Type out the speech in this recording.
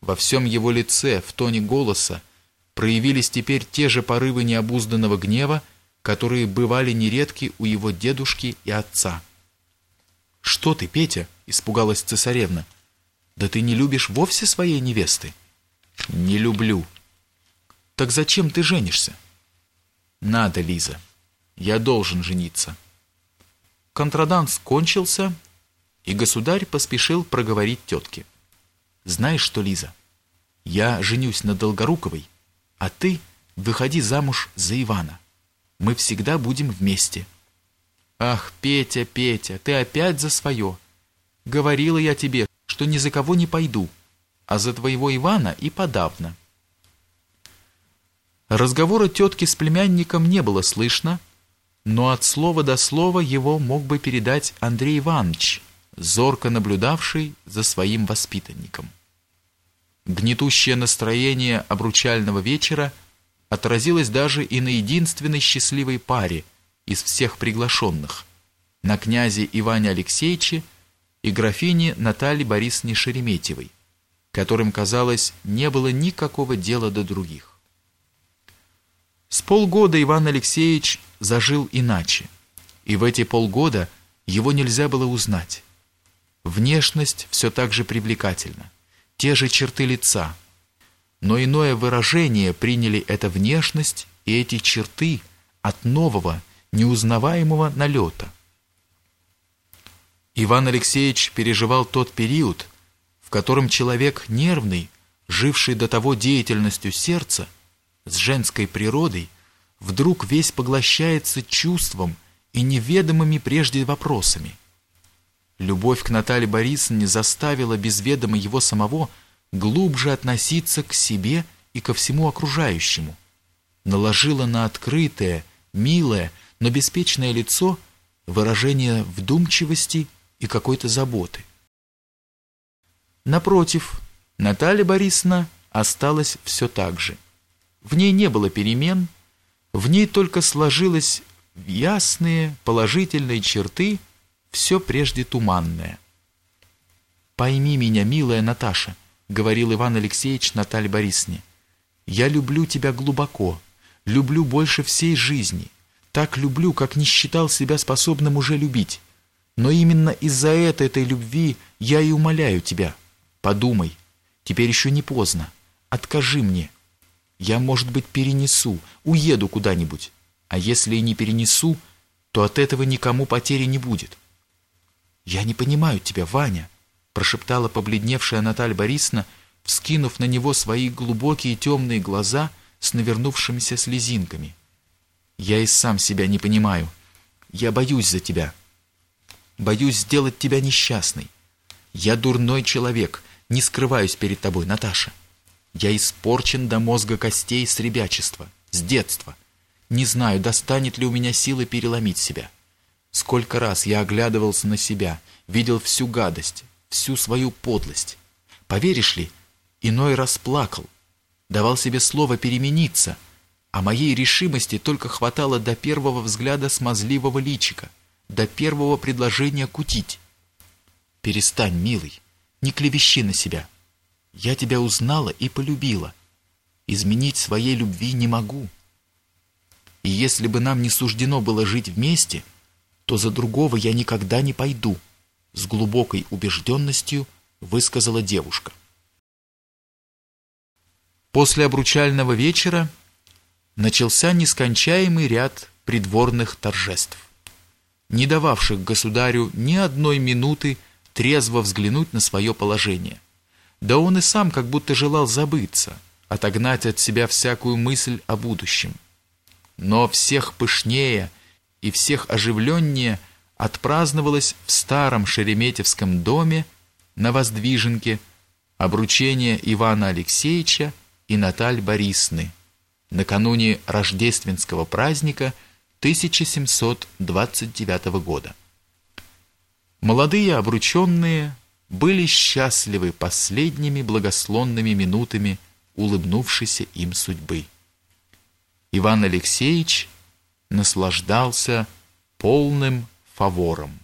во всем его лице, в тоне голоса, проявились теперь те же порывы необузданного гнева, которые бывали нередки у его дедушки и отца. «Что ты, Петя?» — испугалась цесаревна. «Да ты не любишь вовсе своей невесты?» «Не люблю». «Так зачем ты женишься?» «Надо, Лиза. Я должен жениться». Контраданс кончился, и государь поспешил проговорить тетке. «Знаешь что, Лиза, я женюсь на Долгоруковой, а ты выходи замуж за Ивана. Мы всегда будем вместе». «Ах, Петя, Петя, ты опять за свое. Говорила я тебе, что ни за кого не пойду, а за твоего Ивана и подавно». Разговора тетки с племянником не было слышно, но от слова до слова его мог бы передать Андрей Иванович, зорко наблюдавший за своим воспитанником. Гнетущее настроение обручального вечера отразилось даже и на единственной счастливой паре – из всех приглашенных на князе Иване Алексеевиче и графине Наталье Борисовне Шереметьевой, которым, казалось, не было никакого дела до других. С полгода Иван Алексеевич зажил иначе, и в эти полгода его нельзя было узнать. Внешность все так же привлекательна, те же черты лица, но иное выражение приняли эта внешность и эти черты от нового, неузнаваемого налета. Иван Алексеевич переживал тот период, в котором человек нервный, живший до того деятельностью сердца, с женской природой, вдруг весь поглощается чувством и неведомыми прежде вопросами. Любовь к Наталье Борисовне заставила без ведома его самого глубже относиться к себе и ко всему окружающему, наложила на открытое, милое, но беспечное лицо выражение вдумчивости и какой-то заботы. Напротив, Наталья Борисовна осталась все так же. В ней не было перемен, в ней только сложилось ясные положительные черты, все прежде туманное. «Пойми меня, милая Наташа», — говорил Иван Алексеевич Наталье Борисовне, «я люблю тебя глубоко, люблю больше всей жизни» так люблю, как не считал себя способным уже любить. Но именно из-за этой, этой любви я и умоляю тебя. Подумай, теперь еще не поздно. Откажи мне. Я, может быть, перенесу, уеду куда-нибудь. А если и не перенесу, то от этого никому потери не будет. Я не понимаю тебя, Ваня, прошептала побледневшая Наталья Борисовна, вскинув на него свои глубокие темные глаза с навернувшимися слезинками. Я и сам себя не понимаю. Я боюсь за тебя. Боюсь сделать тебя несчастной. Я дурной человек, не скрываюсь перед тобой, Наташа. Я испорчен до мозга костей с ребячества, с детства. Не знаю, достанет ли у меня силы переломить себя. Сколько раз я оглядывался на себя, видел всю гадость, всю свою подлость. Поверишь ли, иной раз плакал, давал себе слово перемениться — а моей решимости только хватало до первого взгляда смазливого личика, до первого предложения кутить. Перестань, милый, не клевещи на себя. Я тебя узнала и полюбила. Изменить своей любви не могу. И если бы нам не суждено было жить вместе, то за другого я никогда не пойду, с глубокой убежденностью высказала девушка. После обручального вечера начался нескончаемый ряд придворных торжеств, не дававших государю ни одной минуты трезво взглянуть на свое положение. Да он и сам как будто желал забыться, отогнать от себя всякую мысль о будущем. Но всех пышнее и всех оживленнее отпраздновалось в старом Шереметьевском доме на Воздвиженке обручение Ивана Алексеевича и Натальи Борисны – накануне рождественского праздника 1729 года. Молодые обрученные были счастливы последними благословенными минутами улыбнувшейся им судьбы. Иван Алексеевич наслаждался полным фавором.